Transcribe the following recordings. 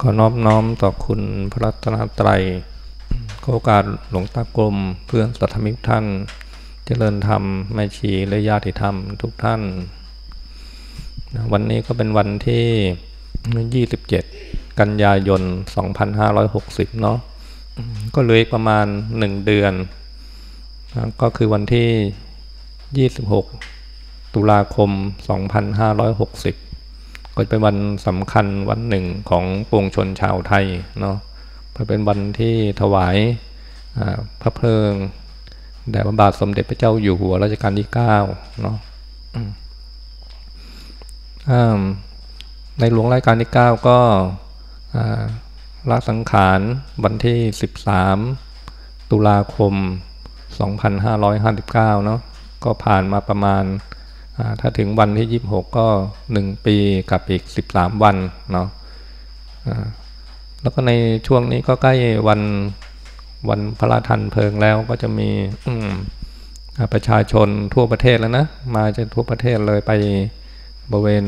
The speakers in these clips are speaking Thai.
ขอนอบน้อมต่อคุณพระรัตนตรัยขอโอกาสหลวงตากรมเพื่อนสัตธมิกท่าน เจริญธรรมแม่ชีและญาติธรรมทุกท่าน วันนี้ก็เป็นวันที่ 27 กันยายน 2560 เนาะก็เหลืออีกประมาณ 1 เดือน ก็คือวันที่ 26 ตุลาคม 2560 ก็เป็นวันสำคัญวันหนึ่งของปวงชนชาวไทยเนาะเพราะเป็นวันที่ถวายพระเพลิงแด่พระบาทสมเด็จพระเจ้าอยู่หัวรัชกาลที่เก้าเนาะในหลวงรัชกาลที่เก้าก็ละสังขารวันที่สิบสามตุลาคมสองพันห้าร้อยห้าสิบเก้าเนาะก็ผ่านมาประมาณ ถ้าถึงวันที่ยี่บหกก็หนึ่งปีกับอีกสิบสามวันเนาะแล้วก็ในช่วงนี้ก็ใกล้วันวันพระราชันเพลิงแล้วก็จะมีประชาชนทั่วประเทศแล้วนะ มาจะทั่วประเทศเลยไปบริเวณ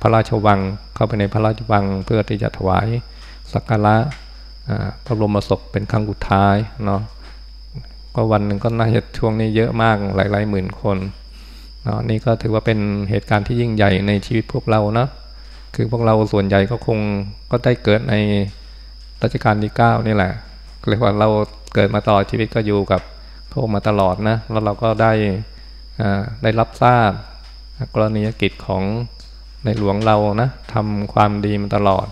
พระราชวังเข้าไปในพระราชวังเพื่อที่จะถวายสักการะพระบรมศพเป็นครั้งสุดท้ายเนาะก็วันหนึ่งก็น่าจะช่วงนี้เยอะมากหลายๆหมื่นคน เนาะนี่ก็ถือว่าเป็นเหตุการณ์ที่ยิ่งใหญ่ในชีวิตพวกเราเนาะคือพวกเราส่วนใหญ่ก็คงก็ได้เกิดในรัชกาลที่เก้านี่แหละเรียกว่าเราเกิดมาต่อชีวิตก็อยู่กับพระองค์มาตลอดนะแล้วเราก็ได้ได้รับทราบกรณียกิจของในหลวงเรานะทำความดีมาตลอด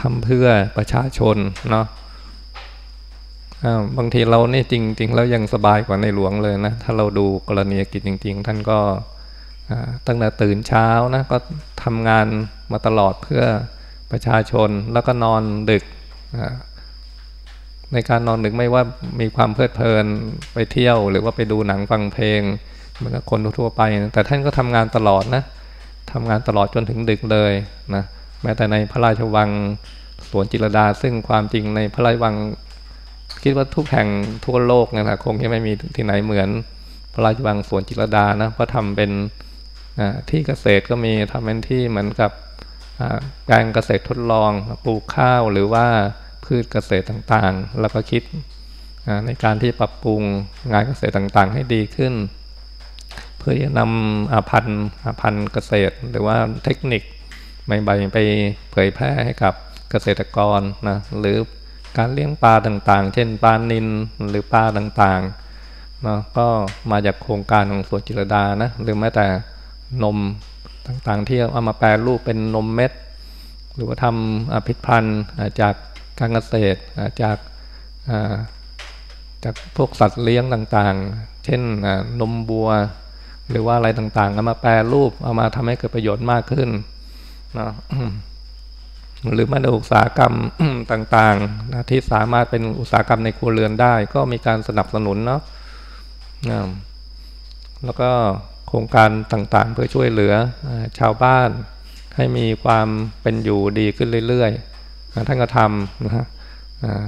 ทำเพื่อประชาชนเนาะ บางทีเราเนี่ยจริง ๆ แล้วยังสบายกว่าในหลวงเลยนะ ถ้าเราดูกรณีกิจจริง ๆ ท่านก็ตั้งแต่ตื่นเช้านะก็ทำงานมาตลอดเพื่อประชาชนแล้วก็นอนดึก ในการนอนดึกไม่ว่ามีความเพลิดเพลินไปเที่ยว หรือว่าไปดูหนังฟังเพลงเหมือนกับคนทั่วไป แต่ท่านก็ทำงานตลอดนะทำงานตลอดจนถึงดึกเลยนะแม้แต่ในพระราชวังสวนจิรดาซึ่งความจริงในพระราชวัง คิดว่าทุกแห่งทั่วโลกนะคงจะไม่มีที่ไหนเหมือน พระราชวังสวนจิรดานะก็ทำเป็นที่เกษตรก็มีทำเป็นที่เหมือนกับการเกษตรทดลองปลูกข้าวหรือว่าพืชเกษตรต่างๆ แล้วก็คิดในการที่ปรับปรุงงานเกษตรต่างๆ ให้ดีขึ้น เพื่อจะนำอาพันธ์อาพันธ์เกษตร หรือว่าเทคนิคใหม่ๆไปเผยแพร่ให้กับเกษตรกรนะหรือ การเลี้ยงปลาต่างๆ เช่นปลานินหรือปลาต่างๆเนาะก็มาจากโครงการของสวนจิรดานะหรือแม้แต่นมต่างๆ ที่เอามาแปลรูปเป็นนมเม็ด หรือว่าทำผิดพันธุ์จากการเกษตรจากจากพวกสัตว์เลี้ยงต่างๆ เช่นนมบัว หรือว่าอะไรต่างๆ เอามาแปลรูปเอามาทำให้เกิดประโยชน์มากขึ้นเนาะ หรือมาในอุตสาหกรรมต่างๆนะที่สามารถเป็นอุตสาหกรรมในครัวเรือนได้ ก็มีการสนับสนุนเนาะแล้วก็โครงการต่างๆ เพื่อช่วยเหลือชาวบ้านให้มีความเป็นอยู่ดีขึ้นเรื่อยๆท่านก็ทำนะฮะ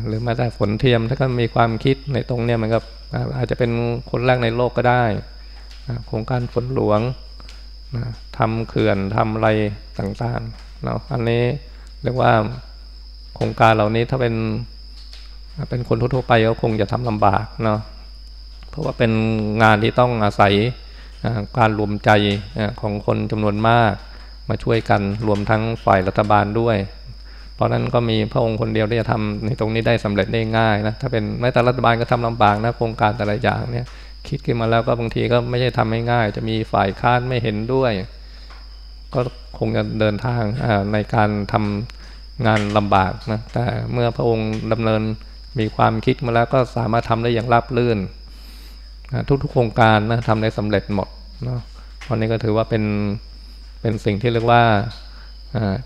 หรือแม้แต่ฝนเทียมถ้าก็มีความคิดในตรงเนี้ยมันก็อาจจะเป็นคนแรกในโลกก็ได้โครงการฝนหลวงทำเขื่อนทำอะไรต่างๆเนาะอันนี้ เรียกว่าโครงการเหล่านี้ถ้าเป็นเป็นคนทั่วไปก็คงจะทำลำบากเนาะเพราะว่าเป็นงานที่ต้องอาศัยการรวมใจของคนจำนวนมาก มาช่วยกันรวมทั้งฝ่ายรัฐบาลด้วย เพราะนั้นก็มีพระองค์คนเดียวที่จะทำในตรงนี้ได้สำเร็จได้ง่ายนะถ้าเป็นแม้แต่รัฐบาลก็ทำลำบากนะโครงการแต่ละอย่างเนี่ยคิดขึ้นมาแล้วก็บางทีก็ไม่ใช่ทำง่ายจะมีฝ่ายค้านไม่เห็นด้วย ก็ คงจะเดินทางในการทำงานลำบากนะแต่เมื่อพระองค์ดำเนินมีความคิดมาแล้วก็สามารถทำได้อย่างราบรื่นทุกๆโครงการนะทำได้สำเร็จหมดเนาะวันนี้ก็ถือว่าเป็นเป็นสิ่งที่เรียกว่า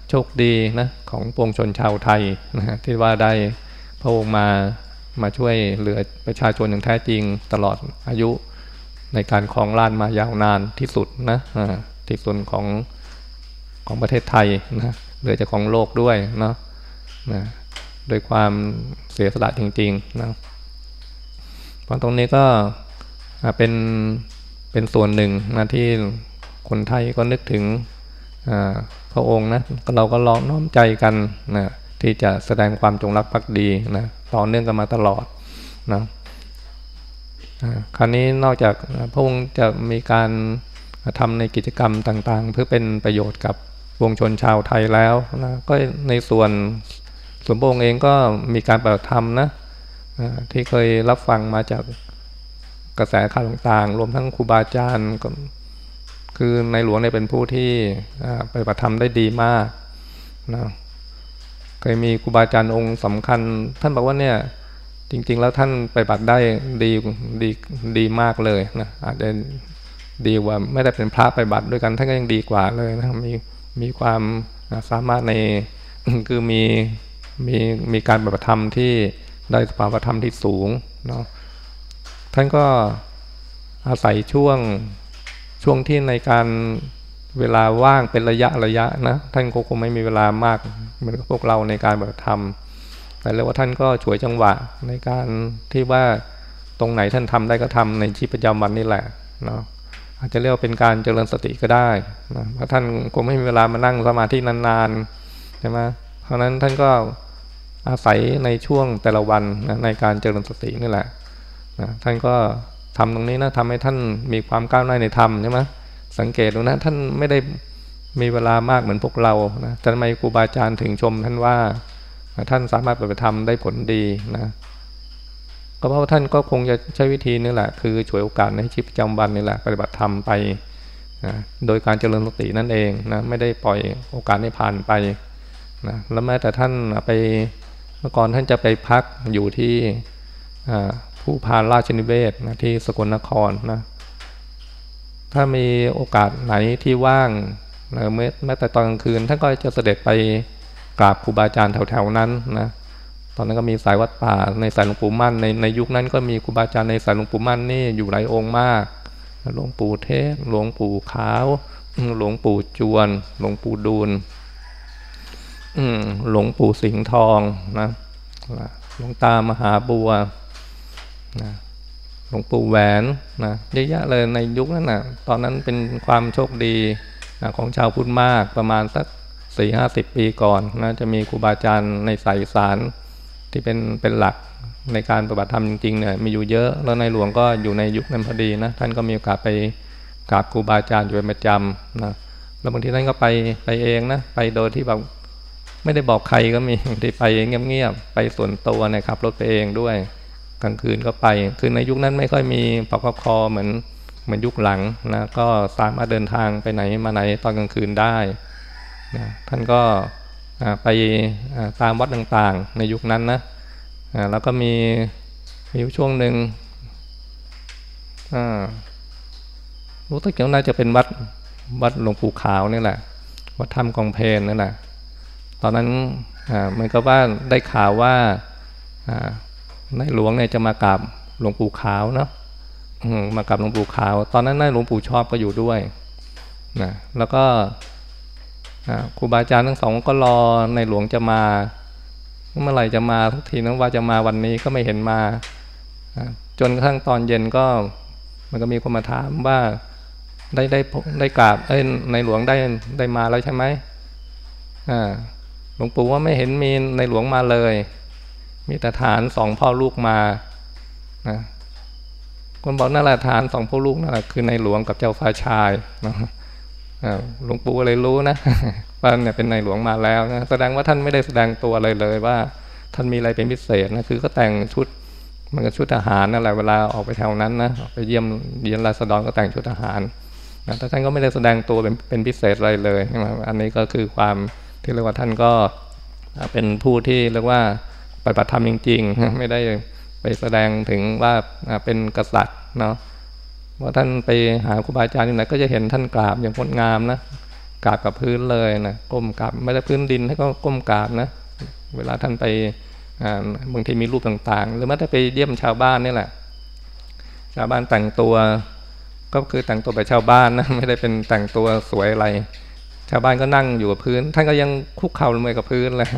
โชคดีนะของปวงชนชาวไทยนะที่ว่าได้พระองค์มามาช่วยเหลือประชาชนอย่างแท้จริงตลอดอายุในการครองราชมายาวนานที่สุดนะที่สุดของ ของประเทศไทยนะหรือจะของโลกด้วยเนาะนะโดยความเสียสละจริงๆนะเพราะตรงนี้ก็เป็นเป็นส่วนหนึ่งนะที่คนไทยก็นึกถึงพระองค์นะเราก็ลองน้อมใจกันนะที่จะแสดงความจงรักภักดีนะต่อเนื่องกันมาตลอดนะคราวนี้นอกจากพระองค์จะมีการทำในกิจกรรมต่างๆ เพื่อเป็นประโยชน์กับ วงชนชาวไทยแล้วนะก็ในส่วนส่วนพระองค์เองก็มีการปฏิธรรมนะที่เคยรับฟังมาจากกระแสข่าวต่างๆ รวมทั้งครูบาอาจารย์ก็คือในหลวงเนี่ยเป็นผู้ที่ปฏิบัติธรรมได้ดีมากนะเคยมีครูบาอาจารย์องค์สำคัญ ท่านบอกว่าเนี่ยจริง ๆ แล้วท่านปฏิบัติได้ดีดีดีมากเลยนะอาจจะดีกว่าไม่ได้เป็นพระปฏิบัติด้วยกันท่านก็ยังดีกว่าเลยนะมี มีความสามารถในคือมีมีมีการปฏิบัติธรรมที่ได้สภาวธรรมที่สูงเนาะท่านก็อาศัยช่วงช่วงที่ในการเวลาว่างเป็นระยะระยะนะท่านก็คงไม่มีเวลามากเหมือนกับพวกเราในการปฏิบัติธรรมแต่เรียกว่าท่านก็ช่วยจังหวะในการที่ว่าตรงไหนท่านทำได้ก็ทำในชีวิตประจำวันนี่แหละเนาะ อาจจะเรียกว่าเป็นการเจริญสติก็ได้นะเพราะท่านคงไม่มีเวลามานั่งสมาธินานๆใช่ไหมเพราะนั้นท่านก็อาศัยในช่วงแต่ละวันนะในการเจริญสตินี่แหละนะท่านก็ทำตรงนี้นะทำให้ท่านมีความก้าวหน้าในธรรมใช่ไหมสังเกตดูนะท่านไม่ได้มีเวลามากเหมือนพวกเรานะแต่ทำไมครูบาอาจารย์ถึงชมท่านว่า ท่านสามารถปฏิบัติธรรมได้ผลดีนะ พราะท่านก็คงจะใช้วิธีนี่แหละ คือฉวยโอกาสในชีวิตประจำวันนี่แหละปฏิบัติธรรมไปนะโดยการเจริญสตินั่นเองนะไม่ได้ปล่อยโอกาสให้ผ่านไปนะแล้วแม้แต่ท่านไปเมื่อก่อนท่านจะไปพักอยู่ที่ผู้พานราชนิเวศนะที่สกลนครนะถ้ามีโอกาสไหนที่ว่างนะแม้แต่ตอนกลางคืนท่านก็จะเสด็จไปกราบครูบาอาจารย์แถวๆนั้นนะ ตอนนั้นก็มีสายวัดป่าในสายหลวงปู่มั่นในในยุคนั้นก็มีครูบาอาจารย์ในสายหลวงปู่มั่นนี่อยู่หลายองค์มากหลวงปู่เทศหลวงปู่ขาว หลวงปู่จวน หลวงปู่ดูลหลวงปู่สิงห์ทองนะหลวงตามหาบัวนะหลวงปู่แหวนนะเยอะแยะเลยในยุคนั้นนะตอนนั้นเป็นความโชคดีนะของชาวพุทธมากประมาณสักสี่ห้าสิบปีก่อนนะจะมีครูบาอาจารย์ในสายสาร ที่เป็นเป็นหลักในการปฏิบัติธรรมจริงๆเนี่ยมีอยู่เยอะแล้วในหลวงก็อยู่ในยุคนั้นพอดีนะท่านก็มีโอกาสไปกราบครูบาอาจารย์อยู่เป็นประจำนะแล้วบางทีท่านก็ไปไปเองนะไปโดยที่แบบไม่ได้บอกใครก็มีที่ไปเงียบๆไปส่วนตัวนะครับรถไปเองด้วยกลางคืนก็ไปคือในยุคนั้นไม่ค่อยมีปกคอเหมือนเหมือนยุคหลังนะก็สามารถเดินทางไปไหนมาไหนตอนกลางคืนได้นะท่านก็ ไปตามวัดต่างๆ ในยุคนั้นนะแล้วก็มีมีช่วงหนึ่งรู้สึกว่าน่าจะเป็นวัดวัดหลวงปู่ขาวนี่แหละ วัดถ้ำกองเพนนั่แหละ ตอนนั้นเหมือนกับว่าได้ข่าวว่าในหลวงเนี่ยจะมากราบหลวงปู่ขาวเนาะมากราบหลวงปู่ขาว ตอนนั้นนายหลวงปู่ชอบก็อยู่ด้วยนะแล้วก็ ครูบาอาจารย์ทั้งสองก็รอในหลวงจะมา เมื่อไหร่จะมาทุกทีนั้นว่าจะมาวันนี้ก็ไม่เห็นมา จนกระทั่งตอนเย็นก็ มันก็มีคนมาถามว่าได้ได้ได้กราบเอ้ในหลวงได้ได้มาแล้วใช่ไหมหลวงปู่ว่าไม่เห็นมีในหลวงมาเลย มีแต่ฐานสองพ่อลูกมานะคนบอกนั่นแหละฐานสองพ่อลูกนั่นแหละคือในหลวงกับเจ้าฟ้าชายนะ หลวงปู่เลยรู้นะว่าเนี่ยเป็นในหลวงมาแล้วนะแสดงว่าท่านไม่ได้แสดงตัวอะไรเลยว่า ท่านมีอะไรเป็นพิเศษนะคือก็แต่งชุดมันก็ชุดทหารนั่นแหละเวลาออกไปแถวนั้นนะไปเยี่ยมเยี่ยมราษฎรก็แต่งชุดทหารนะแต่ท่านก็ไม่ได้แสดงตัวเป็นเป็นพิเศษอะไรเลยอันนี้ก็คือความที่เรียกว่าท่านก็เป็นผู้ที่เรียกว่าปฏิบัติธรรมจริง ๆ ไม่ได้ไปแสดงถึงว่าเป็นกษัตริย์เนาะ ว่าท่านไปหาครูบาอาจารย์ที่ไหนก็จะเห็นท่านกราบอย่างงดงามนะกราบกับพื้นเลยนะก้มกราบไม่ได้พื้นดินให้ก็ก้มกราบนะเวลาท่านไปบางทีมีรูปต่างๆ หรือแม้แต่ไปเยี่ยมชาวบ้านนี่แหละ ชาวบ้านแต่งตัว ก็คือแต่งตัวแบบชาวบ้านนะไม่ได้เป็นแต่งตัวสวยอะไร ชาวบ้านก็นั่งอยู่กับพื้น ท่านก็ยังคุกเข่าลงไปกับพื้นเลย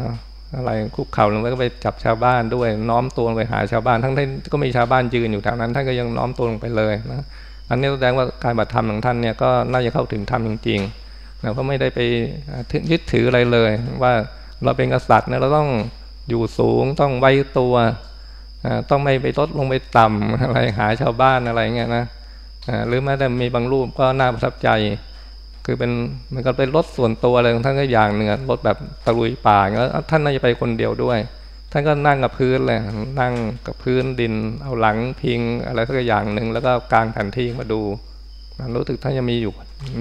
นะ อะไรคุกเข่าลงไปก็ไปจับชาวบ้านด้วย น้อมตัวไปหาชาวบ้าน ทั้งที่ก็มีชาวบ้านยืนอยู่แถวนั้น ท่านก็ยังน้อมตัวลงไปเลยนะอันนี้แสดงว่าการบัตรธรรมของท่านเนี่ยก็น่าจะเข้าถึงธรรมจริงๆนะเพราะไม่ได้ไปยึดถืออะไรเลย ว่าเราเป็นกษัตริย์เนี่ยเราต้องอยู่สูงต้องไว้ตัวต้องไม่ไปลดลงไปต่ำอะไรหาชาวบ้านอะไรเงี้ยนะหรือแม้แต่มีบางรูปก็น่าประทับใจ คือเป็นมันก็เป็นรถส่วนตัวอะไรของท่านก็อย่างหนึ่งรถแบบตะลุยป่าแล้วท่านน่าจะไปคนเดียวด้วย ท่านก็นั่งกับพื้นเลยนั่งกับพื้นดิน เอาหลังพิงอะไรสักอย่างหนึ่งแล้วก็กลางแผนที่มาดูรู้สึกท่านจะมีอยู่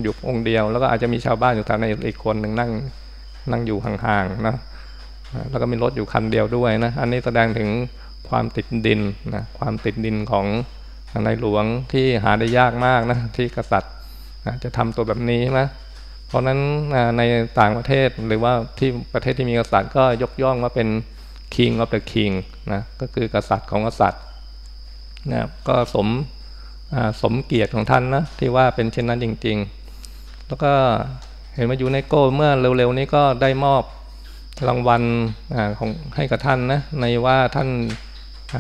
อยู่องค์เดียว แล้วก็อาจจะมีชาวบ้านอยู่แถวในอีกคนหนึ่งนั่งนั่งอยู่ห่างๆนะแล้วก็มีรถอยู่คันเดียวด้วยนะอันนี้แสดงถึงความติดดินนะความติดดินของในหลวงที่หาได้ยากมากนะที่กษัตริย์ จะทำตัวแบบนี้นะเพราะนั้นในต่างประเทศหรือว่าที่ประเทศที่มีกษัตริย์ก็ยกย่องว่าเป็น king of the king นะก็คือกษัตริย์ของกษัตริย์นะก็สมสมเกียรติของท่านนะที่ว่าเป็นเช่นนั้นจริง ๆ แล้วก็เห็นมาอยู่ในโก้เมื่อเร็วๆนี้ก็ได้มอบรางวัลของให้กับท่านนะในว่าท่าน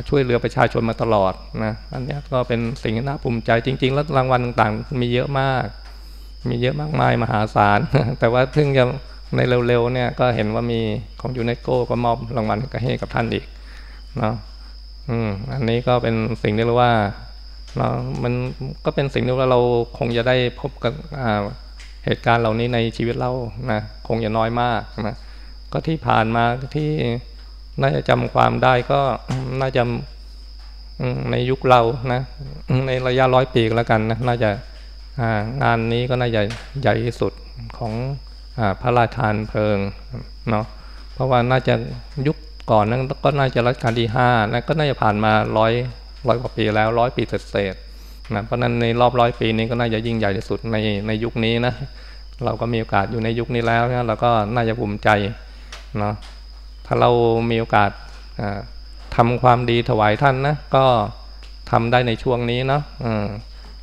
ช่วยเหลือประชาชนมาตลอดนะอันนี้ก็เป็นสิ่งที่น่าภูมิใจจริง ๆ แล้วรางวัลต่างๆ มีเยอะมาก มีเยอะมากมายมหาศาล แต่ว่าเพิ่งจะในเร็วๆเนี่ยก็เห็นว่ามีของยูเนสโกก็มอบรางวัลให้กับท่านอีกเนาะอืมอันนี้ก็เป็นสิ่งที่เรียกว่าเนาะมันก็เป็นสิ่งที่ว่าเราคงจะได้พบกับเหตุการณ์เหล่านี้ในชีวิตเรานะคงจะน้อยมากนะก็ที่ผ่านมาที่ น่าจะจำความได้ก็น่าจะในยุคเรานะ ในระยะร้อยปีก็แล้วกันนะน่าจะงานนี้ก็น่าจะใหญ่ที่สุดของพระราชทานเพลิงเนาะเพราะว่าน่าจะยุคก่อนนั้นก็น่าจะรัชกาลที่ห้านะก็น่าจะผ่านมาร้อยร้อยกว่าปีแล้วร้อยปีเศษนะเพราะนั้นในรอบร้อยปีนี้ก็น่าจะยิ่งใหญ่ที่สุดในในยุคนี้นะเราก็มีโอกาสอยู่ในยุคนี้แล้วนะเราก็น่าจะภูมิใจเนาะ ถ้าเรามีโอกาสทำความดีถวายท่านนะก็ทำได้ในช่วงนี้เนาะ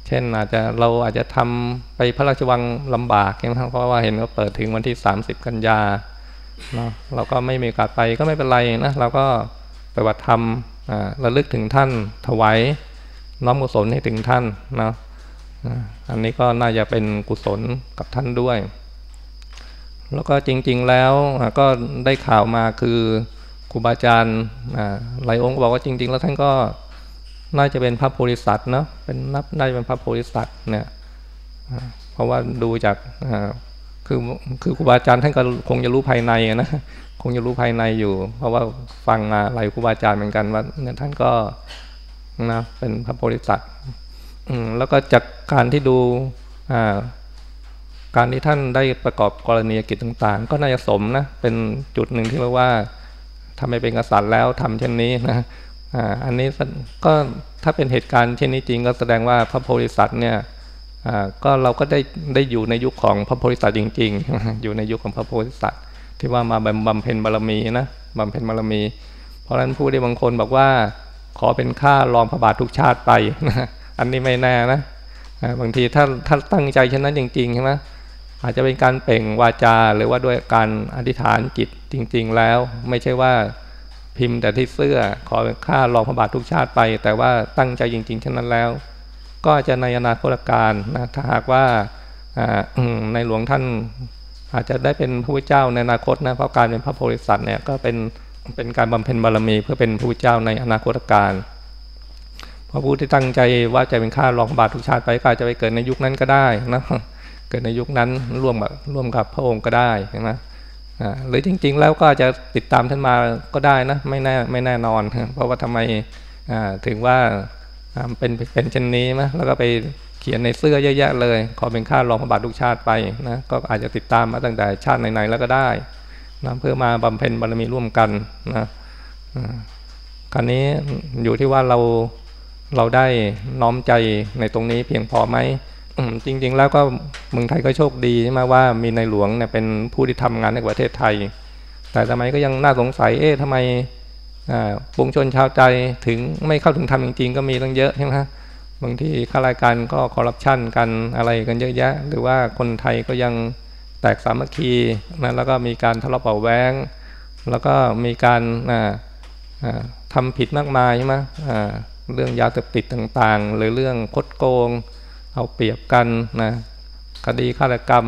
เช่นอาจจะเราอาจจะทำไปพระราชวังลำบากนะครับเพราะว่าเห็นว่าเปิดถึงวันที่ 30 กันยาเนาะเราก็ไม่มีโอกาสไปก็ไม่เป็นไรนะเราก็ไปวัดธรรมระลึกถึงท่านถวายน้อมกุศลให้ถึงท่านเนาะอันนี้ก็น่าจะเป็นกุศลกับท่านด้วย แล้วก็จริง ๆแล้วก็ได้ข่าวมาคือครูบาอาจารย์หลายองค์บอกว่าจริง ๆ แล้วท่านก็น่าจะเป็นพระโพธิสัตว์เนาะเป็นนับน่าจะเป็นพระโพธิสัตว์เนี่ยเพราะว่าดูจากคือคือครูบาอาจารย์ท่านก็คงจะรู้ภายในนะคงจะรู้ภายในอยู่ เพราะว่าฟังมาหลายครูบาอาจารย์เหมือนกันว่าเนี่ยท่านก็นะเป็นพระโพธิสัตว์แล้วก็จากการที่ดู การที่ท่านได้ประกอบกรณียกิจต่างๆ ก็น่าจะสมนะเป็นจุดหนึ่งที่เรียกว่าทำให้เป็นกษัตริย์แล้วทำเช่นนี้นะอันนี้ก็ถ้าเป็นเหตุการณ์เช่นนี้จริงก็แสดงว่าพระโพธิสัตว์เนี่ยก็เราก็ได้ได้อยู่ในยุคของพระโพธิสัตว์จริง ๆ อยู่ในยุคของพระโพธิสัตว์ที่ว่ามาบำเพ็ญบารมีนะบำเพ็ญบารมี เพราะฉะนั้นผู้ได้บางคนบอกว่าขอเป็นข้ารองพระบาททุกชาติไปนะอันนี้ไม่แน่นะบางทีถ้าถ้าตั้งใจเช่นนั้นจริงๆใช่ไหม อาจจะเป็นการเป่งวาจาหรือว่าด้วยการอธิษฐานจิตจริง ๆ แล้ว ไม่ใช่ว่าพิมพ์แต่ที่เสื้อขอค่ารองพระบาททุกชาติไป แต่ว่าตั้งใจจริงๆเช่นนั้นแล้ว ก็จะในอนาคตการนะถ้าหากว่าในหลวงท่านอาจจะได้เป็นพระพุทธเจ้าในอนาคตนะเพราะการเป็นพระโพธิสัตว์เนี่ยก็เป็นเป็นการบำเพ็ญบารมี เพื่อเป็นพระพุทธเจ้าในอนาคตการพระพุทธที่ตั้งใจว่าจะเป็นข้ารองพระบาททุกชาติไปก็อาจจะไปเกิดในยุคนั้นก็ได้นะ เกิดในยุคนั้นร่วมกับร่วมกับพระองค์ก็ได้ใช่ไหมหรือจริง ๆ แล้วก็จะติดตามท่านมาก็ได้นะไม่แน่ไม่แน่นอน เพราะว่าทำไมถึงว่าเป็นเป็นเช่นนี้ไหมแล้วก็ไปเขียนในเสื้อเยอะแยะเลย ขอเป็นค่ารองพระบาททุกชาติไปนะก็อาจจะติดตามมาตั้งแต่ชาติไหนๆแล้วก็ได้นะเพื่อมาบำเพ็ญบารมีร่วมกันนะคราวนี้อยู่ที่ว่าเราเราได้น้อมใจในตรงนี้เพียงพอไหม จริง ๆ แล้วก็เมืองไทยก็โชคดีใช่ไหมว่ามีในหลวงเนี่ยเป็นผู้ที่ทำงานในประเทศไทย แต่ทำไมก็ยังน่าสงสัยเอ๊ะทำไมปวงชนชาวใจถึงไม่เข้าถึงธรรมจริง ๆ ก็มีตั้งเยอะใช่ไหมบางทีข้ารายการก็คอร์รัปชันกันอะไรกันเยอะแยะ หรือว่าคนไทยก็ยังแตกสามัคคีนะแล้วก็มีการทะเลาะเบาแวงแล้วก็มีการทำผิดมากมายใช่ไหมเรื่องยาเสพติดต่างๆ หรือเรื่องคดโกง เอาเปรียบกันนะคดีฆาตกรรม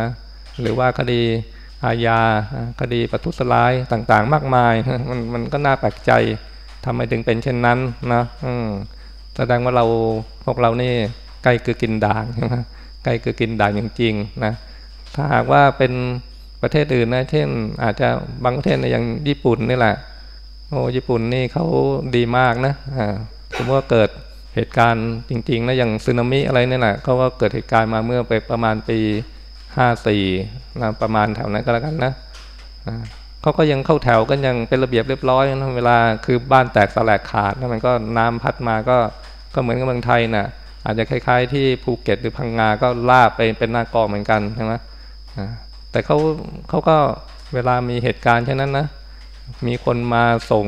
นะหรือว่าคดีอาญาคดีประทุษร้ายต่างๆ มากมาย มันมันก็น่าแปลกใจทำไมถึงเป็นเช่นนั้นนะอืมแสดงว่าเราพวกเรานี่ใกล้คือกินด่างใช่ไหมใกล้คือกินด่างจริงๆนะถ้าหากว่าเป็นประเทศอื่นนะเช่น อาจจะบางประเทศอย่างญี่ปุ่นนี่แหละโอ้ญี่ปุ่นนี่เขาดีมากนะอ่าสมมติว่าเกิด เหตุการณ์จริงๆนะอย่างสึนามิอะไรเนี่แหละเขาก็เกิดเหตุการณ์มาเมื่อไปประมาณปีห้าสี่นะประมาณแถวนั้นก็แล้วกันนะเขาก็ยังเข้าแถวกันยังเป็นระเบียบเรียบร้อยนะเวลาคือบ้านแตกสลายขาดนะมันก็น้ำพัดมาก็ก็เหมือนกับเมืองไทยนะ่ะ อาจจะคล้ายๆ ที่ภูเก็ตหรือพังงาก็ลาบไปเป็นหน้ากองเหมือนกันใช่ไหมแต่เขาเขาก็เวลามีเหตุการณ์เช่นนั้นนะ มีคนมาส่ง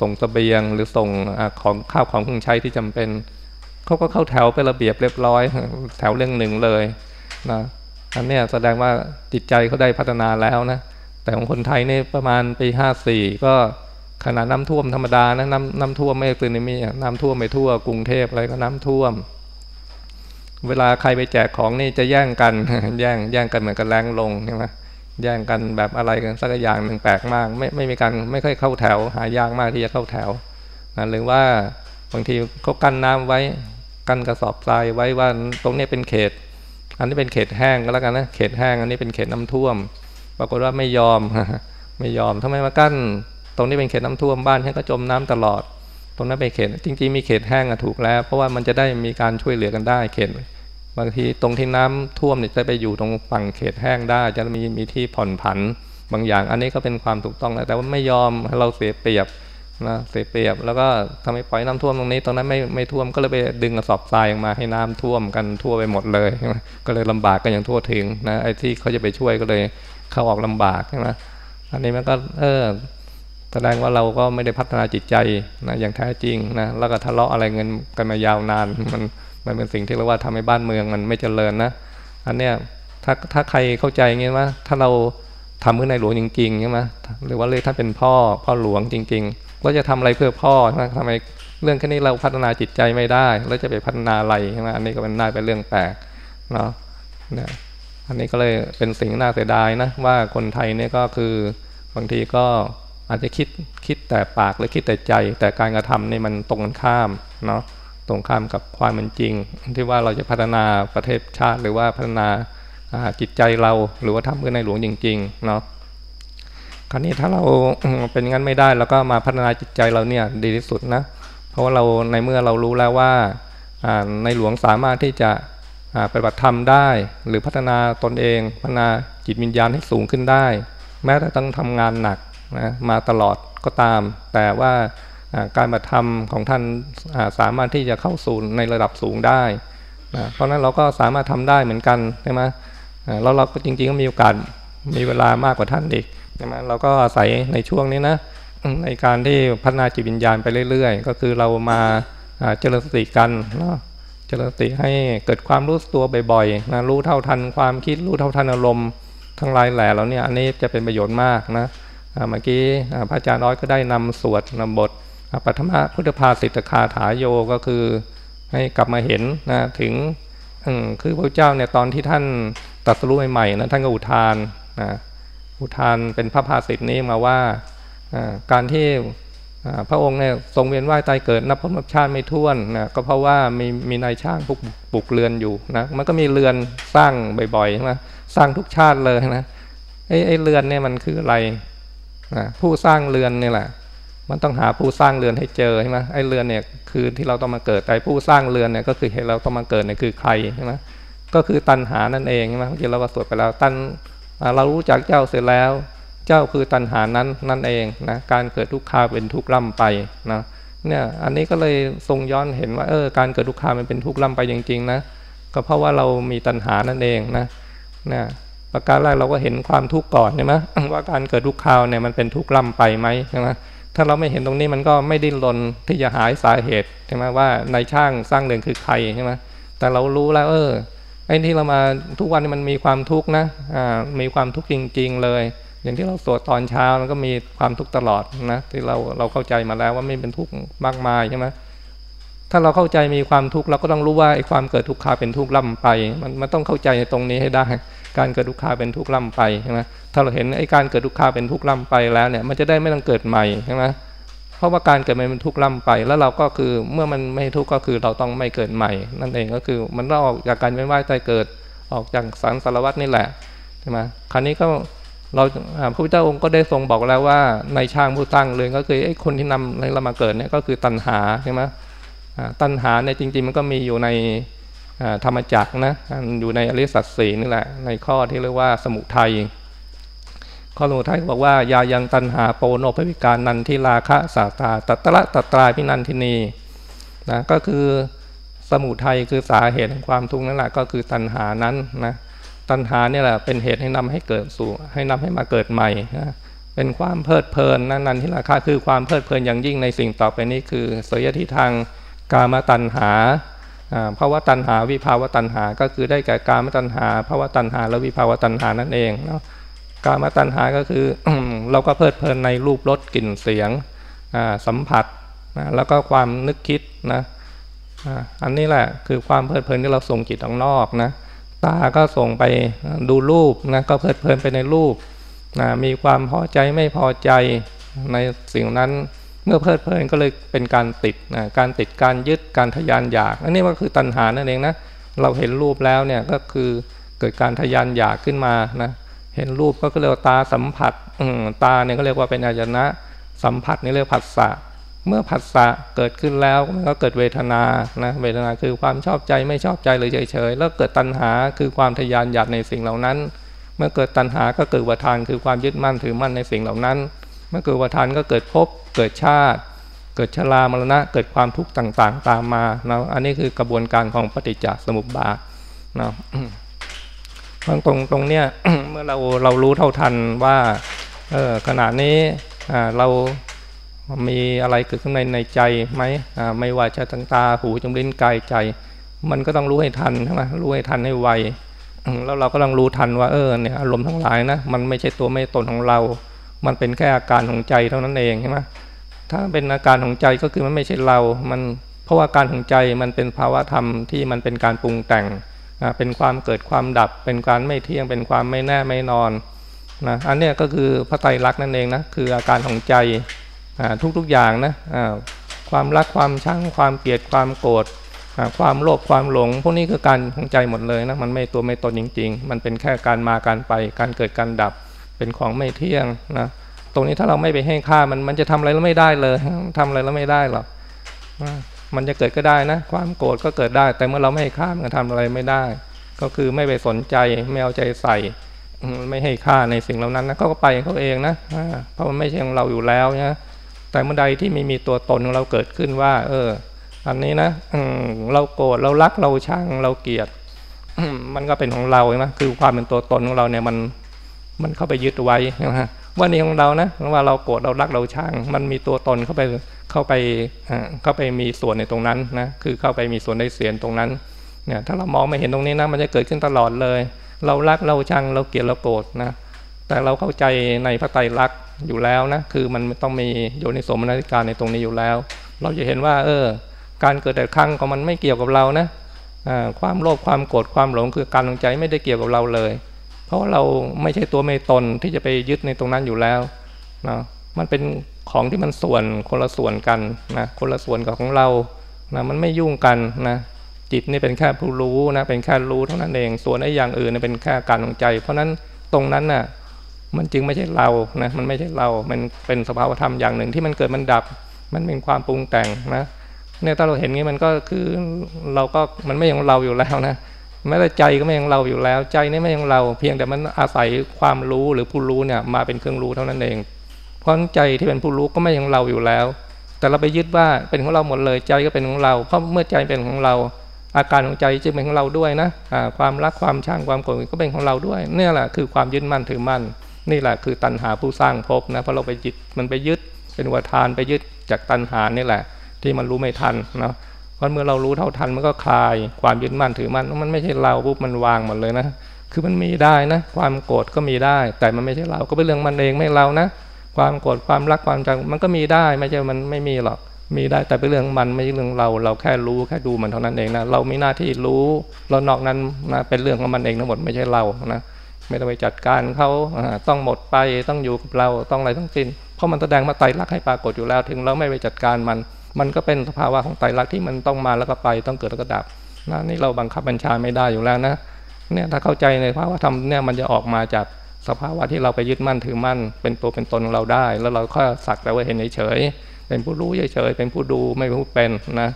ส่งสเสบียง หรือส่งอของข้าวของเครื่องใช้ที่จำเป็นเขาก็เข้าแถวเป็นระเบียบเรียบร้อย แถวเรื่องหนึ่งเลยนะอันนี้แสดงว่าจิตใจเขาได้พัฒนาแล้วนะแต่ของคนไทยนี่ประมาณปีห้าสี่ก็ขนาดน้ำท่วมธรรมดานะน้ำน้ำท่วมไม่ตึนามิน้ำท่วมไปทั่วกรุงเทพอะไรก็น้ำท่วม เวลาใครไปแจกของนี่จะแย่งกันแย่งแย่งกันเหมือนกันแรงลงใช่ไหม แย่งกันแบบอะไรกันสักอย่างหนึ่งแปลกมาก ไม่ไม่มีการไม่ค่อยเข้าแถว หายากมากที่จะเข้าแถวนะหรือว่าบางทีเขากั้นน้ำไว้กั้นกระสอบทรายไว้ว่าตรงนี้เป็นเขต อันนี้เป็นเขตแห้งก็แล้วกันนะเขตแห้งอันนี้เป็นเขตน้ำท่วม ปรากฏว่าไม่ยอมไม่ยอมทำไมมากั้น ตรงนี้เป็นเขตน้ำท่วมบ้านฉันก็จมน้ำตลอด ตรงนั้นเป็นเขตจริงๆมีเขตแห้งอะถูกแล้ว เพราะว่ามันจะได้มีการช่วยเหลือกันได้เขต บางทีตรงที่น้ำท่วมเนี่ยจะไปอยู่ตรงฝั่งเขตแห้งได้ จะมีมีที่ผ่อนผันบางอย่าง อันนี้ก็เป็นความถูกต้องแล้วแต่ว่าไม่ยอมเราเสียเปรียบนะเสียเปรียบ แล้วก็ทำให้ปล่อยน้ำท่วมตรงนี้ตรงนั้นไม่ไม่ท่วมก็เลยไปดึงกระสอบทรายออกมาให้น้ำท่วมกันทั่วไปหมดเลย ก็เลยลำบากกันอย่างทั่วถึงนะไอ้ที่เขาจะไปช่วยก็เลยเข้าออกลำบากใช่ไหมอันนี้มันก็เออแสดงว่าเราก็ไม่ได้พัฒนาจิตใจนะอย่างแท้จริงนะแล้วก็ทะเลาะอะไรเงินกันมายาวนานมัน มันเป็นสิ่งที่เรียกว่าทำให้บ้านเมืองมันไม่เจริญนะอันเนี้ยถ้าถ้าใครเข้าใจเงี้ยว่าถ้าเราทำเพื่อในหลวงจริงๆใช่ไหมหรือว่าเลยถ้าเป็นพ่อพ่อหลวงจริงๆเราจะทำอะไรเพื่อพ่อใช่ไหมทำไมเรื่องแค่นี้เราพัฒนาจิตใจไม่ได้ แล้วจะไปพัฒนาอะไรใช่ไหมอันนี้ก็เป็นน่าเป็นเรื่องแปลกเนาะเนี่ยอันนี้ก็เลยเป็นสิ่งน่าเสียดายนะว่าคนไทยเนี่ยก็คือบางทีก็อาจจะคิดคิดแต่ปากหรือคิดแต่ใจ แต่การกระทำนี่มันตรงกันข้ามเนาะ ตรงข้ามกับความเป็นจริง ที่ว่าเราจะพัฒนาประเทศชาติ หรือว่าพัฒนาจิตใจเราหรือว่าทำเพื่อในหลวงจริงๆเนาะคราวนี้ถ้าเราเป็นงั้นไม่ได้เราก็มาพัฒนาจิตใจเราเนี่ยดีที่สุดนะ เพราะว่าเราในเมื่อเรารู้แล้วว่าในหลวงสามารถที่จะปฏิบัติธรรมได้ หรือพัฒนาตนเอง พัฒนาจิตวิญญาณให้สูงขึ้นได้ แม้แต่ต้องทำงานหนักนะมาตลอดก็ตาม แต่ว่า การบัติธรรมของท่านสามารถที่จะเข้าสู่ในระดับสูงได้นะเพราะนั้นเราก็สามารถทำได้เหมือนกันใช่ไหมแล้วเราก็จริงๆก็มีโอกาสมีเวลามากกว่าท่านอีกใช่ไหมเราก็อาศัยในช่วงนี้นะในการที่พัฒนาจิตวิญญาณไปเรื่อย ๆ ก็คือเรามาเจริญสติกันเนะเจริญสติให้เกิดความรู้ตัวบ่อยๆนะรู้เท่าทันความคิดรู้เท่าทันอารมณ์ทั้งหลายแหล่เราเนี่ยอันนี้จะเป็นประโยชน์มากนะเมื่อกี้พระอาจารย์น้อยก็ได้นำสวดนำบท ปัทมะพุทธภาสิตคาถาโยก็คือให้กลับมาเห็นนะถึงคือพระเจ้าเนี่ยตอนที่ท่านตัดสู้ใหม่ๆนะท่านก็อุทานนะอุทานเป็นพระภาสิตนี้มาว่าการที่พระองค์เนี่ยทรงเวียนว่ายตายเกิดนับพบชาติไม่ท้วนนะก็เพราะว่ามีมีนายช่างปลุกปลุกเรือนอยู่นะมันก็มีเรือนสร้างบ่อยๆใช่ไหมสร้างทุกชาติเลยนะไอ้ไอ้เรือนเนี่ยมันคืออะไรนะผู้สร้างเรือนนี่แหละ มันต้องหาผู้สร้างเรือนให้เจอใช่ไหมไอ้เรือนเนี่ยคือที่เราต้องมาเกิดแต่ผู้สร้างเรือนเนี่ยก็คือเหตุเราต้องมาเกิดเนี่ยคือใครใช่ไหมก็คือตัณหานั่นเองใช่ไหมเมื่อกี้เราก็สวดไปแล้วตัณเรารู้จักเจ้าเสร็จแล้ว เจ้าคือตัณหานั้นนั่นเองนะการเกิดทุกข์าเป็นทุกข์ล่ำไปนะเนี่ยอันนี้ก็เลยทรงย้อนเห็นว่าเออการเกิดทุกข์ามันเป็นทุกข์ล่ำไปจริงๆนะก็เพราะว่าเรามีตัณหานั่นเองนะนะประการแรกเราก็เห็นความทุกข์ก่อนใช่ไหมว่าการเกิดทุกข์าวเนี่ยมันเป็นทุกข์ล่ำไปไหมใช่ไหม ถ้าเราไม่เห็นตรงนี้มันก็ไม่ดิ้นรนที่จะหายสาเหตุใช่ไหมว่าในช่างสร้างเรือนคือใครใช่ไหมแต่เรารู้แล้ว เออไอ้ที่เรามาทุกวันนี้มันมีความทุกข์นะอ่ามีความทุกข์จริง ๆ เลย อย่างที่เราสวดตอนเช้ามันก็มีความทุกข์ตลอดนะที่เราเราเข้าใจมาแล้วว่าไม่เป็นทุกข์มากมายใช่ไหมถ้าเราเข้าใจมีความทุกข์เราก็ต้องรู้ว่าไอ้ความเกิดทุกข์ขาเป็นทุกข์ล่ำไป มันมันต้องเข้าใจในตรงนี้ให้ได้ การเกิดทุกข์าเป็นทุกข์ล่ำไปใช่ไหมถ้าเราเห็นไอ้การเกิดทุกข์าเป็นทุกข์ล่ำไปแล้วเนี่ยมันจะได้ไม่ต้องเกิดใหม่ใช่ไหมเพราะว่าการเกิดมันเป็นทุกข์ล่ำไป แล้วเราก็คือเมื่อมันไม่ทุกข์ก็คือเราต้องไม่เกิดใหม่ นั่นเองก็คือมันต้องออกจากการเป็นว่ายตายเกิดออกจากสังสารวัตนี่แหละใช่ไหมคราวนี้ก็เราพระพุทธเจ้าองค์ก็ได้ทรงบอกแล้วว่าในช่างผู้ตั้งเลยก็คือไอ้คนที่นำเรามาเกิดเนี่ยก็คือตัณหาใช่ไหมตัณหาเนี่ยจริง ๆ มันก็มีอยู่ใน ธรรมจักนะอยู่ในอริสัตสีนี่แหละ ในข้อที่เรียกว่าสมุทัยข้อสมุทัยบอกว่ายายังตัณหาโปโนภวิการนันทิราคะสาตาตัตระตัตรายพินันทินีนะก็คือสมุทัยคือสาเหตุแห่งความทุกข์นั่นแหละก็คือตัณหานั้นนะตัณหาเนี่ยแหละเป็นเหตุให้นำให้เกิดสู่ ให้นำให้มาเกิดใหม่นะเป็นความเพลิดเพลินนั่นนันทิราคะคือความเพลิดเพลินอย่างยิ่งในสิ่งต่อไปนี้คือเสยทิทางกามตัณหา ภาวะตัณหาวิภาวะตัณหา ก็คือได้แก่กามตัณหาภาวะตัณหา และวิภาวะตัณหานั่นเองเนาะกามตัณหาก็คือเราก็เพลิดเพลินในรูปรสกลิ่นเสียงสัมผัสนะแล้วก็ความนึกคิดนะอันนี้แหละคือความเพลิดเพลินที่เราส่งจิตออกนอกนะตาก็ส่งไปดูรูปนะก็เพลิดเพลินไปในรูปนะมีความพอใจไม่พอใจในสิ่งนั้น เมื่อเพลิดเพลินก็เลยเป็นการติดนะการติดการยึดการทยานอยาก อันนี้ก็คือตัณหานั่นเองนะเราเห็นรูปแล้วเนี่ยก็คือเกิดการทยานอยากขึ้นมานะเห็นรูปก็เรียกว่าตาสัมผัสตาเนี่ยก็เรียกว่าเป็นอายนะสัมผัสนี่เรียกผัสสะเมื่อผัสสะเกิดขึ้นแล้วมันก็เกิดเวทนานะเวทนาคือความชอบใจไม่ชอบใจหรือเฉยๆแล้วเกิดตัณหาคือความทยานอยากในสิ่งเหล่านั้น เมื่อเกิดตัณหาก็เกิดวัฏทานคือความยึดมั่นถือมั่นในสิ่งเหล่านั้น เมื่อเกิดวัฏทานก็เกิดภพเกิดชาติ เกิดชรามรณะ เกิดความทุกข์ต่างๆ ตามมานะอันนี้คือกระบวนการของปฏิจจสมุปบาทนะตรงตรงตรงเนี้ยเมื่อเราเรารู้เท่าทันว่าเออขณะนี้เรามีอะไรเกิดขึ้นในในใจไหมไม่ว่าจะตั้งตาหูจมูกลิ้นกายใจ มันก็ต้องรู้ให้ทันใช่ไหมรู้ให้ทันให้ไวแล้วเราก็ต้องรู้ทันว่าเออเนี่ยอารมณ์ทั้งหลายนะมันไม่ใช่ตัวไม่ตนของเรา มันเป็นแค่อาการของใจเท่านั้นเองใช่ไหมถ้าเป็นอาการของใจก็คือมันไม่ใช่เรา มันเพราะว่าการของใจมันเป็นภาวะธรรมที่มันเป็นการปรุงแต่งเป็นความเกิดความดับ เป็นการไม่เที่ยง เป็นความไม่แน่ไม่นอนนะอันนี้ก็คือพระไตรลักษณ์นั่นเองนะคืออาการของใจทุกๆอย่างนะความรักความชังความเกลียดความโกรธความโลภความหลง พวกนี้คือการของใจหมดเลยนะมันไม่ตัวไม่ตนจริง ๆ มันเป็นแค่การมาการไปการเกิดการดับ เป็นของไม่เที่ยงนะตรงนี้ถ้าเราไม่ไปให้ค่ามันมันจะทำอะไรแล้วไม่ได้เลยทำอะไรแล้วไม่ได้หรอกมันจะเกิดก็ได้นะ ความโกรธก็เกิดได้ แต่เมื่อเราไม่ให้ค่ามันทำอะไรไม่ได้ ก็คือไม่ไปสนใจไม่เอาใจใส่ ไม่ให้ค่าในสิ่งเหล่านั้นนะเขาก็ไปเขาเองนะเพราะมันไม่ใช่ของเราอยู่แล้วนะแต่เมื่อใดที่ไม่มีตัวตนของเราเกิดขึ้นว่า เออ อันนี้นะเราโกรธเรารักเราช่างเราเกลียดมันก็เป็นของเราใช่ไหมคือความเป็นตัวตนของเราเนี่ยมัน มันเข้าไปยึดไว้ใช่ไหมว่านี่ของเรานะว่าเราโกรธเรารักเราช่าง มันมีตัวตนเข้าไปเข้าไปเข้าไปมีส่วนในตรงนั้นนะคือเข้าไปมีส่วนได้เสียนตรงนั้นเนี่ยถ้าเรามองไม่เห็นตรงนี้นะมันจะเกิดขึ้นตลอดเลย เรารักเราชังเราเกลียดเราโกรธนะแต่เราเข้าใจในพระไตรลักษณ์อยู่แล้วนะคือมันต้องมีโยนิสมนสิการในตรงนี้อยู่แล้ว เราจะเห็นว่า เออ การเกิดแต่ครั้งของมันไม่เกี่ยวกับเรานะความโลภความโกรธความหลงคือการลงใจไม่ได้เกี่ยวกับเราเลย เพราะเราไม่ใช่ตัวไม่ตนที่จะไปยึดในตรงนั้นอยู่แล้วนะมันเป็นของที่มันส่วนคนละส่วนกันนะคนละส่วนกับของเรานะมันไม่ยุ่งกันนะจิตนี่เป็นแค่ผู้รู้นะเป็นแค่รู้เท่านั้นเอง ส่วนไอ้อย่างอื่นเป็นแค่การของใจ เพราะนั้นตรงนั้นน่ะมันจึงไม่ใช่เรานะมันไม่ใช่เรา มันเป็นสภาวธรรมอย่างหนึ่งที่มันเกิดมันดับ มันเป็นความปรุงแต่งนะเนี่ยถ้าเราเห็นงี้มันก็คือเราก็มันไม่ของเราอยู่แล้วนะ แม้แต่ใจก็ไม่ของเราอยู่แล้ว ใจนี่ไม่ของเรา เพียงแต่มันอาศัยความรู้หรือผู้รู้เนี่ยมาเป็นเครื่องรู้เท่านั้นเอง เพราะใจที่เป็นผู้รู้ก็ไม่ของเราอยู่แล้ว แต่เราไปยึดว่าเป็นของเราหมดเลยใจก็เป็นของเรา เพราะเมื่อใจเป็นของเรา อาการของใจจึงเป็นของเราด้วยนะความรักความช่างความโกรธก็เป็นของเราด้วยเนี่แหละคือความยึดมั่นถือมั่น นี่แหละคือตัณหาผู้สร้างภพนะเพราะเราไปยึดมันไปยึดเป็นวัฏานไปยึดจากตัณหานี่แหละ ที่มันรู้ไม่ทันนะ เพราะเมื่อเรารู้เท่าทันมันก็คลาย ความยึดมั่นถือมั่นมันไม่ใช่เราปุ๊บมันวางหมดเลยนะคือมันมีได้นะ ความโกรธก็มีได้ แต่มันไม่ใช่เราก็เป็นเรื่องมันเองไม่เรานะ ความโกรธความรักความจังมันก็มีได้ไม่ใช่มันไม่มีหรอกมีได้แต่เป็นเรื่องมันไม่ใช่เรื่องเรา เราแค่รู้แค่ดูมันเท่านั้นเองนะเรามีหน้าที่รู้ เรานอกนั้นนะเป็นเรื่องของมันเองทั้งหมดไม่ใช่เรานะไม่ต้องไปจัดการเขาต้องหมดไปต้องอยู่กับเราต้องอะไรทั้งสิ้นเพราะมันแสดงมาไตรลักษณ์ให้ปรากฏอยู่แล้ว ถึงเราไม่ไปจัดการมัน มันก็เป็นสภาวะของไตรลักษณ์ที่มันต้องมาแล้วก็ไปต้องเกิดแล้วก็ดับนะนี่เราบังคับบัญชาไม่ได้อยู่แล้วนะเนี่ยถ้าเข้าใจในภาวะธรรมเนี่ยมันจะออกมาจากสภาวะที่เราไปยึดมั่นถือมั่น เป็นตัวเป็นตนของเราได้ แล้วเราก็สักแต่ว่าเห็นเฉยเป็นผู้รู้เฉยเป็นผู้ดูไม่ผู้เป็นนะ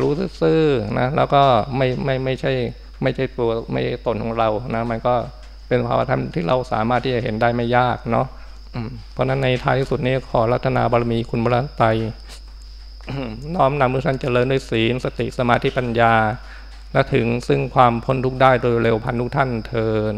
รู้ซื่อนะแล้วก็ไม่ไม่ไม่ใช่ไม่ใช่ตัวไม่ใช่ตนของเรานะมันก็เป็นภาวะธรรมที่เราสามารถที่จะเห็นได้ไม่ยากเนาะเพราะนั้นในท้ายสุดนี้ขอรัตนาบารมีคุณบรรไต น้อมนำมือท่านเจริญด้วยศีล สติสมาธิปัญญา และถึงซึ่งความพ้นทุกข์ได้โดยเร็วพันทุกท่านเทิน